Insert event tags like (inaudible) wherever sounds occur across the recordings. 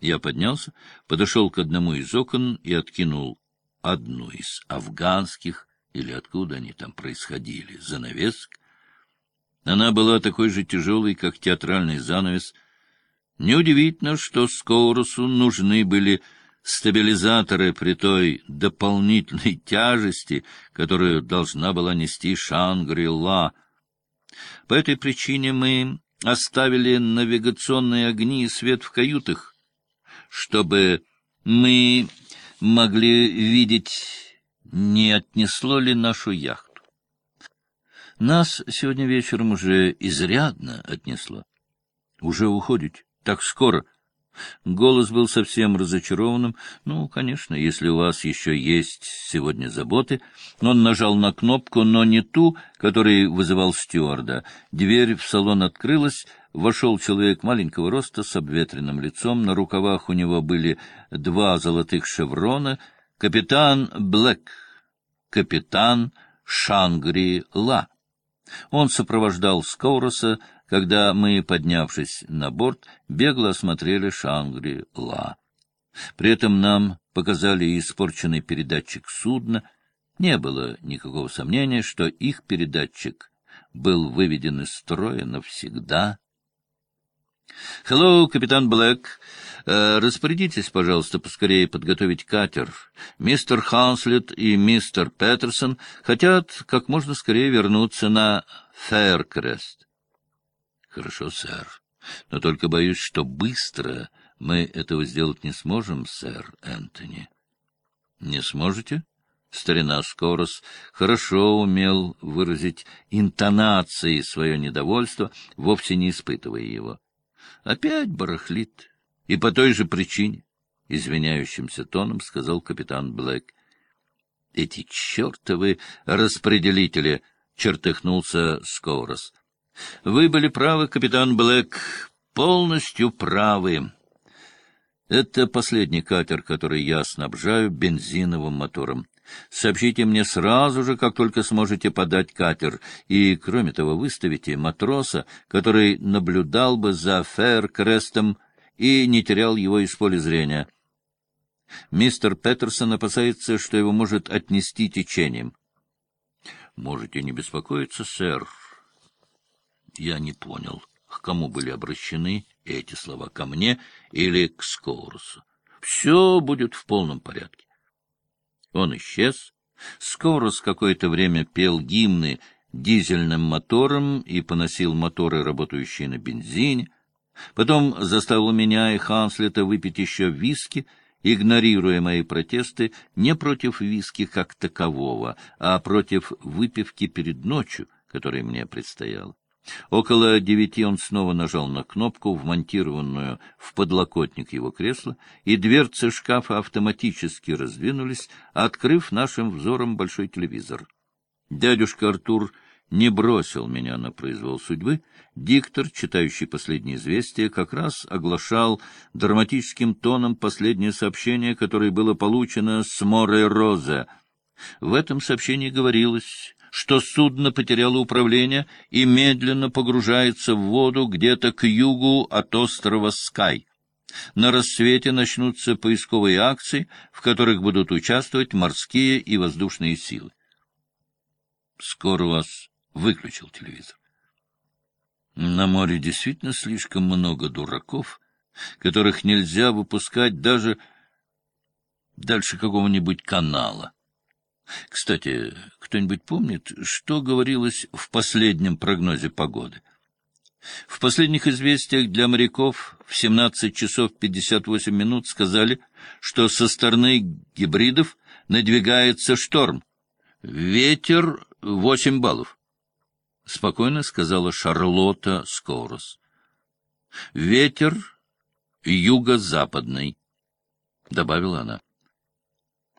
Я поднялся, подошел к одному из окон и откинул одну из афганских, или откуда они там происходили, занавесок. Она была такой же тяжелой, как театральный занавес. Неудивительно, что Скоурусу нужны были стабилизаторы при той дополнительной (laughs) тяжести, которую должна была нести Шангри-Ла. По этой причине мы оставили навигационные огни и свет в каютах, чтобы мы могли видеть, не отнесло ли нашу яхту. Нас сегодня вечером уже изрядно отнесло. Уже уходите? Так скоро? Голос был совсем разочарованным. Ну, конечно, если у вас еще есть сегодня заботы. Он нажал на кнопку, но не ту, который вызывал стюарда. Дверь в салон открылась. Вошел человек маленького роста с обветренным лицом. На рукавах у него были два золотых шеврона. Капитан Блэк. Капитан Шангри-Ла. Он сопровождал Скоуроса, когда мы, поднявшись на борт, бегло осмотрели Шангри-Ла. При этом нам показали испорченный передатчик судна. Не было никакого сомнения, что их передатчик был выведен из строя навсегда. «Хеллоу, капитан Блэк. Э, распорядитесь, пожалуйста, поскорее подготовить катер. Мистер Ханслет и мистер Петерсон хотят как можно скорее вернуться на Фэркрест». «Хорошо, сэр. Но только боюсь, что быстро мы этого сделать не сможем, сэр Энтони». «Не сможете?» Старина Скорос хорошо умел выразить интонацией свое недовольство, вовсе не испытывая его. Опять барахлит. И по той же причине, — извиняющимся тоном сказал капитан Блэк. — Эти чертовы распределители! — чертыхнулся Скоурос. — Вы были правы, капитан Блэк, полностью правы. Это последний катер, который я снабжаю бензиновым мотором. Сообщите мне сразу же, как только сможете подать катер, и, кроме того, выставите матроса, который наблюдал бы за Фэр-Крестом и не терял его из поля зрения. Мистер Петерсон опасается, что его может отнести течением. — Можете не беспокоиться, сэр. Я не понял, к кому были обращены эти слова, ко мне или к Скоурусу. Все будет в полном порядке. Он исчез. Скоро с какое-то время пел гимны дизельным мотором и поносил моторы, работающие на бензине. Потом заставил меня и Ханслета выпить еще виски, игнорируя мои протесты не против виски как такового, а против выпивки перед ночью, которая мне предстояла. Около девяти он снова нажал на кнопку, вмонтированную в подлокотник его кресла, и дверцы шкафа автоматически раздвинулись, открыв нашим взором большой телевизор. Дядюшка Артур не бросил меня на произвол судьбы. Диктор, читающий последние известия, как раз оглашал драматическим тоном последнее сообщение, которое было получено с Море Розе. В этом сообщении говорилось что судно потеряло управление и медленно погружается в воду где-то к югу от острова Скай. На рассвете начнутся поисковые акции, в которых будут участвовать морские и воздушные силы. Скоро вас выключил телевизор. На море действительно слишком много дураков, которых нельзя выпускать даже дальше какого-нибудь канала. Кстати, кто-нибудь помнит, что говорилось в последнем прогнозе погоды? В последних известиях для моряков в 17 часов 58 минут сказали, что со стороны гибридов надвигается шторм. Ветер 8 баллов. Спокойно сказала Шарлотта Скорос. Ветер юго-западный, добавила она. —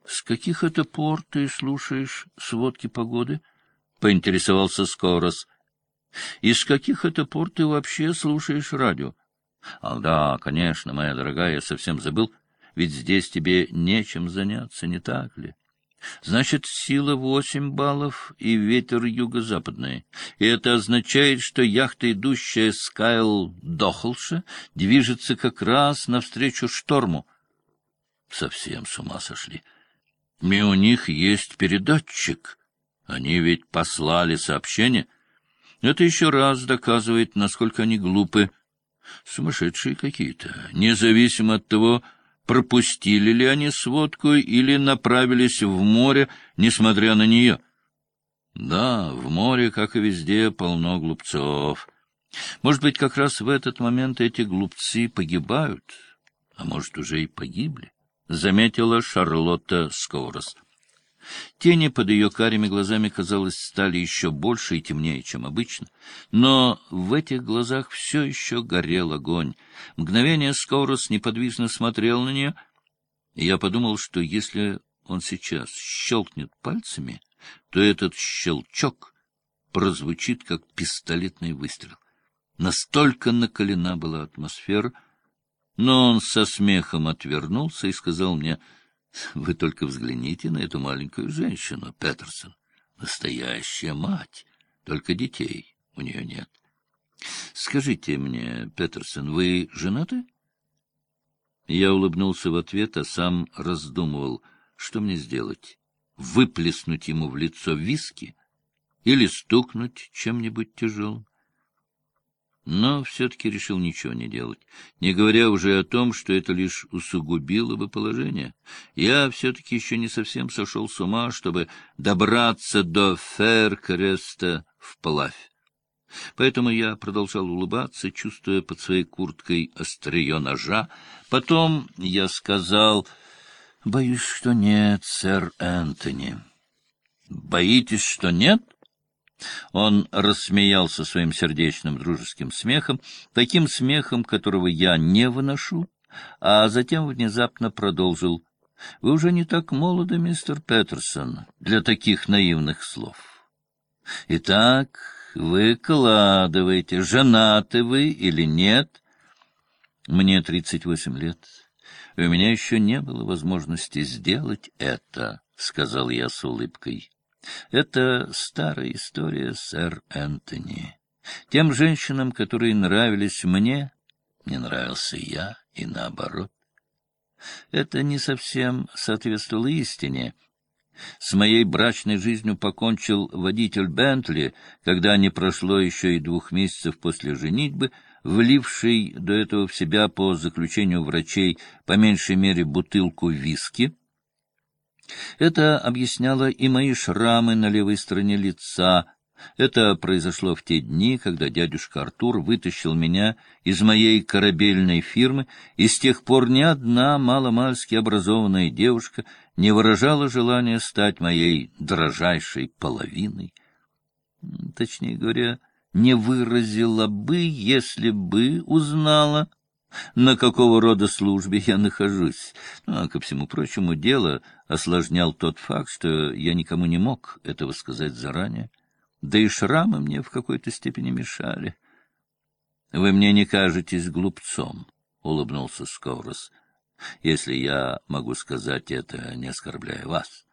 С каких это пор ты слушаешь сводки погоды? — поинтересовался Скорос. — И с каких это пор ты вообще слушаешь радио? — А, да, конечно, моя дорогая, я совсем забыл, ведь здесь тебе нечем заняться, не так ли? Значит, сила восемь баллов и ветер юго-западный. И это означает, что яхта, идущая с Кайл Дохлша, движется как раз навстречу шторму. Совсем с ума сошли. И у них есть передатчик. Они ведь послали сообщение. Это еще раз доказывает, насколько они глупы. Сумасшедшие какие-то, независимо от того, пропустили ли они сводку или направились в море, несмотря на нее. Да, в море, как и везде, полно глупцов. Может быть, как раз в этот момент эти глупцы погибают, а может, уже и погибли, — заметила Шарлотта Сковорос. Тени под ее карими глазами, казалось, стали еще больше и темнее, чем обычно. Но в этих глазах все еще горел огонь. Мгновение Скорос неподвижно смотрел на нее, и я подумал, что если он сейчас щелкнет пальцами, то этот щелчок прозвучит, как пистолетный выстрел. Настолько накалена была атмосфера, но он со смехом отвернулся и сказал мне — вы только взгляните на эту маленькую женщину, Петерсон. Настоящая мать, только детей у нее нет. Скажите мне, Петерсон, вы женаты? Я улыбнулся в ответ, а сам раздумывал, что мне сделать. Выплеснуть ему в лицо виски или стукнуть чем-нибудь тяжелым? Но все-таки решил ничего не делать, не говоря уже о том, что это лишь усугубило бы положение. Я все-таки еще не совсем сошел с ума, чтобы добраться до Феркреста вплавь. Поэтому я продолжал улыбаться, чувствуя под своей курткой острие ножа. Потом я сказал, — Боюсь, что нет, сэр Энтони. — Боитесь, что нет? — он рассмеялся своим сердечным дружеским смехом, таким смехом, которого я не выношу, а затем внезапно продолжил. — Вы уже не так молоды, мистер Петерсон, для таких наивных слов. Итак, вы кладываете, женаты вы или нет? Мне тридцать восемь лет, и у меня еще не было возможности сделать это, — сказал я с улыбкой. Это старая история, сэр Энтони. Тем женщинам, которые нравились мне, не нравился я, и наоборот. Это не совсем соответствовало истине. С моей брачной жизнью покончил водитель Бентли, когда не прошло еще и двух месяцев после женитьбы, вливший до этого в себя по заключению врачей по меньшей мере бутылку виски — это объясняло и мои шрамы на левой стороне лица. Это произошло в те дни, когда дядюшка Артур вытащил меня из моей корабельной фирмы, и с тех пор ни одна маломальски образованная девушка не выражала желания стать моей дрожайшей половиной. Точнее говоря, не выразила бы, если бы узнала, на какого рода службе я нахожусь. Ну, а ко всему прочему, дело осложнял тот факт, что я никому не мог этого сказать заранее. Да и шрамы мне в какой-то степени мешали. — Вы мне не кажетесь глупцом, — улыбнулся Сковорос, — если я могу сказать это, не оскорбляя вас.